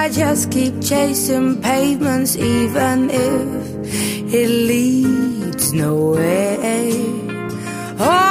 I just keep chasing pavements, even if it leads nowhere? Or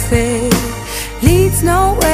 unfair leads nowhere.